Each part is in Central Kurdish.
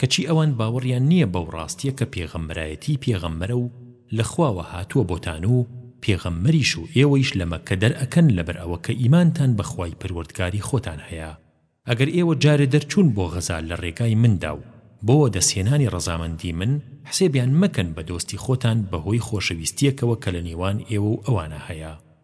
کەچی ئەوان باوەڕیان نییە بەو ڕاستیە کە پێغەمبەرایەتی پێغەمبەرە و لە خواوە هاتووە بۆتان و پێغەمبەریش و ئێوەیش لە مەککە دەرئەکەن لەبەر ئەوە کە ئیمانتان بە خوای پەروەردگاری خۆتان هەیە ئەگەر ئێوە جارێ دەرچوون بۆ غەزا لە ڕێگای مندا و بۆ وەدەستهێنانی ڕەزامەندی من حسێبیان مەکەن بە دۆستی خۆتان بەهۆی خۆشەویستیەکەوە کە لە نێوان ئێوە و ئەوانە هەیە.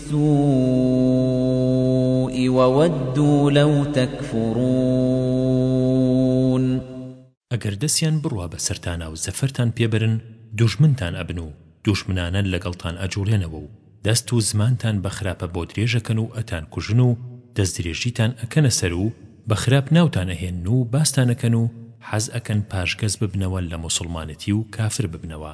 السوء وودوا لو تکفرون ئەگەر دەستیان بڕوا بەسەرتاناو زەفەرتان پێ بەرن دوژمنتان ئەبن و دوژمنانە لەگەڵتان ئەجوڵێنەوە و دەست و زمانتان بە خراپە بۆ درێژەکەن و ئەتان کوژن و دەست درێژیتان ئەکەنە سەر و بە خراپ ناوتان ئەهێنن و باستان ئەکەن و حەز ئەکەن پاشگەز ببنەوە لە موسڵمانەتی و کافر ببنەوە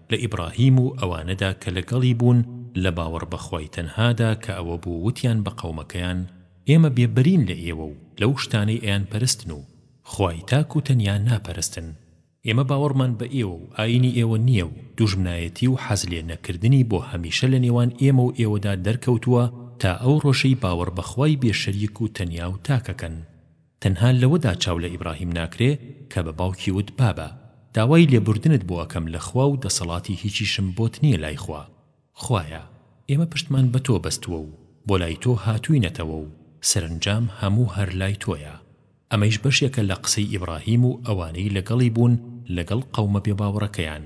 لە ئیبڕاهیم و ئەوانەدا کە لە گەڵی بوون لە باوەڕ بە خوای تەنهادا کە ئەوە بوو وتیان بە قەومەکەیان ئێمە بێ بەرین لە ئێوە و لەو شتانەی ئەیان پەرستن و خوای تاک و تەنیا ناپەرستن ئێمە باوەڕمان بە ئێوە و ئاینی ئێوە نیە و دوژمنایەتی و حەز لێ نەکردنی بۆ هەمیشە لە نێوان ئێمە و ئێوەدا دەرکەوتووە تا ئەو ڕۆژەی باوەڕ بە خوای بێ شەریک و تەنیا و تاک ئەکەن. تەنها لەوەدا چاو لە ئیبراهیم ناکرێ کە بە باوکی وت بابە داوای لێبوردنت بۆ ئەکەم لە خوا و دەسەڵاتی هیچیشم بۆت نیە لای خوا خوایە ئێمە پشتمان بە تۆ بەستوە و بۆ لای تۆ هاتوینەتەوە و سەرەنجام هەموو هەر لای تۆیە ئەمەیش بەشێکە لە قسەی ئیبراهیم و ئەوانەی لەگەڵی بوون لەگەڵ قەومە بێباوەڕەکەیان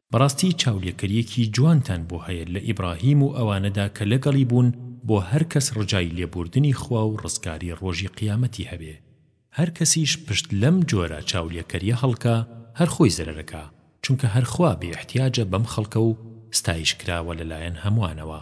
بەڕاستی چاولێکەریەکی جوانتان بۆ هەیە لە ئیبراهیم و ئەوانەدا کە لەگەڵی بوون بۆ هەر کەس ڕجای لێبووردنی خوا و ڕزگاری ڕۆژی قیامەتی هەبێ هەر کەسیش پشت لەم جۆرە چاولێکەریە هەڵکا هەر خۆی زەرەرەکا چونکە هەر خوا بێ ئیحتیاجە بەم خەڵکە و ستایش کراوە لەلایەن هەموانەوە.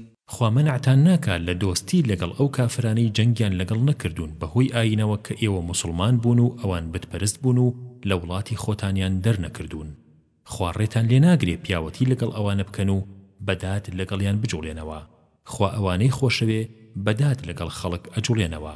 خوا مەنعتان ناکا لە دۆستی لەگەڵ ئەو کافرانەی جەنگیان لەگەڵ نەکردوون بەهۆی ئایینەوە کە ئێوە موسڵمان بوون و ئەوان بت پەرست بوون و لە وڵاتی خۆتانیان دەرنەکردوون خوا ڕێتان لێ ناگرێ پیاوەتی لەگەڵ ئەوانە بکەن و بە داد لەگەڵیان بجوڵێنەوە خوا ئەوانەی خۆشەوێ بە داد لەگەڵ خەڵک ئەجوڵێنەوە.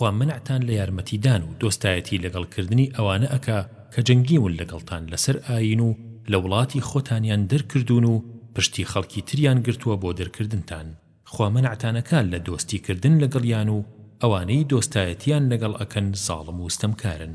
خوا مەنعتان لە یارمەتی دان و دۆستایەتی لەگەڵ کردنی ئەوانە ئەکا کە جەنگیون لەگەڵتان لەسەر ئاین و لە وڵاتی خۆتانیان دەرکردوون و پشتی خەڵکی تریان گرتووە بۆ دەرکردنتان خوا مەنعتان ئەکا لە دۆستی کردن لەگەڵیان و ئەوانەی دۆستایەتیان لەگەڵ ئەکەن زاڵم و ستەمکارن.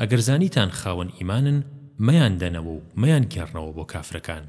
ئەگەر زانیتان خاوەن ئیمانن مەیان دەنەوە و مەیان گێڕنەوە بۆ کافرەکان،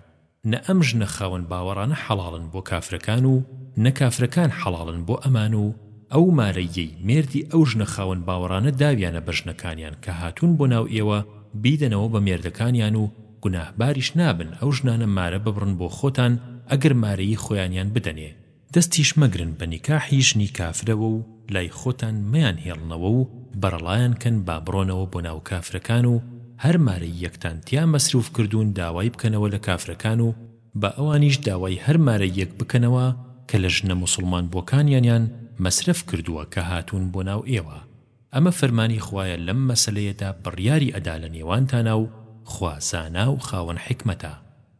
نە ئەم ژنە خاوەن باوەڕانە حەڵاڵن بۆ کافرەکان و نە کافرەکان حەڵاڵن بۆ ئەمان و ئەو مارەییەی مێردی ئەو ژنە خاوەن باوەڕانە داویانە بە ژنەکانیان کە هاتوون بۆ ناو ئێوە بیدەنەوە بە مێردەکانیان و گوناهباریش نابن ئەو ژنانە مارە ببڕن بۆ خۆتان ئەگەر مارەیی خۆیانیان بدەنێ دەستیش مەگرن بە نیکاحی ژنی کافرەوە و لای خۆتان مەیان هێڵنەوە و بەرەڵایان کەن با بڕۆنەوە بۆ ناو کافرەکان و هەر مارەییەکتان تیا مەسروف کردوون داوای بکەنەوە لە کافرەکان و با ئەوانیش داوای هەر مارەییەک بکەنەوە کە لە ژنە موسڵمان بووەکانیانیان مەسرەف کردووە کە هاتوون بۆ ناو ئێوە ئەمە فەرمانی خوایە لەم مەسەلەیەدا بڕیاری ئەدا لە نێوانتانا و خوا زانا و خاوەن حیکمەتە.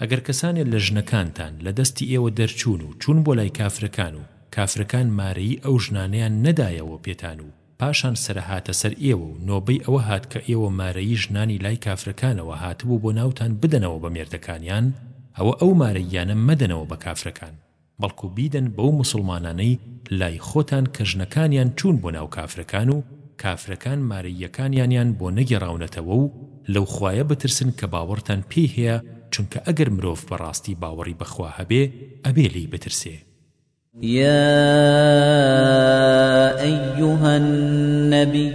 ئەگەر کەسانێ لە ژنەکانتان لە دەستی ئێوە دەرچوون و چوون بۆ لای کافرەکان و کافرەکان مارەیی ئەو ژنانەیان نەدایەوە پێتان و پاشان سەرە هاتە سەر ئێوە و نۆبەی ئەوە هات کە ئێوە مارەیی ژنانی لای کافرەکانەوە هاتبوو بۆ ناوتان بدەنەوە بە مێردەکانیان ئەوە ئەو مارەییانە مەدەنەوە بە کافرەکان. بەڵکو بیدەن بەو موسڵمانانەی لای خۆتان کە ژنەکانیان چوون بۆ ناو کافرەکان و کافرەکان مارەییەکانیانیان بۆ نەگێڕاونەتەوە و لەو خوایە بترسن کە باوەڕتان پێی هەیە چونکە ئەگەر مرۆڤ بەڕاستی باوەڕی بە خوا هەبێ ئەبێ لێی بترسێ. یا ایها النبی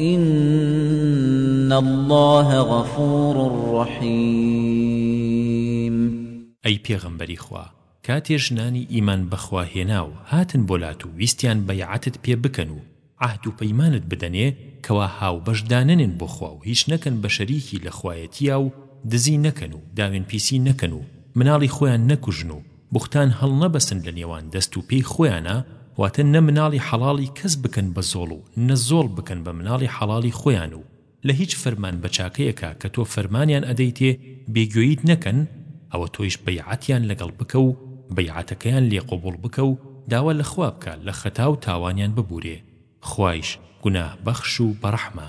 ان اللە غفور رحیم. ئەی پێغەمبەری خوا کاتێ ژنانی ئیمان بەخوا هێناو هاتن بۆلات و ویستیان بەیعەتت پێ بکەن و عەهد و پەیمانت بدەنێ کەوا هاوبەش دانەنێن بۆ خوا و هیچ نەکەن بە شەریکی لە خوایەتیا و دزی نەکەن و داوێن پیسی نەکەن و مناڵی خۆیان نەکوژن و بوختان هەڵنەبەستن لە نێوان دەست و پێی خۆیانا واتە نە مناڵی حەڵاڵی کەس بکەن بە زۆڵ و نە زۆڵ بکەن بە مناڵی حەڵاڵی خۆیان و لە هیچ فەرمان بە چاکەیەکا کە تۆ فەرمانیان ئەدەیتێ بێ گوێیت نەکەن ئەوە تۆیش بەیعەتیان لەگەڵ بکە و بەیعەتەکەیان لێ قبوڵ بکە و داوا لە خوا بکە لە خەتا و تاوانیان ببورێ خوایش گوناه بەخش و بەڕەحمە.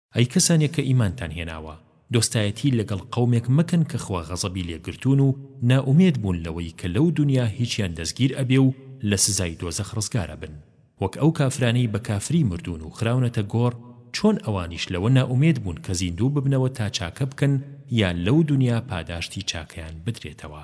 ئەی کەسانێک کە ئیمانتان هێناوە، دۆستایەتی لەگەڵ قەومێک مەکەن کە خوا غەزەبی لێ گرتوون و نائومێد بوون لەوەی کە لەو دونیا هیچیان دەستگیر ئەبێ و لە سزای دۆزەخ ڕزگار ئەبن وەک ئەو کافرانەی بە کافری مردوون و خراونەتە گۆڕ چۆن ئەوانیش لەوە نائومێد بوون کە زیندوو ببنەوە تا چاکە بکەن یان لەو دونیا پاداشتی چاکەیان بدرێتەوە.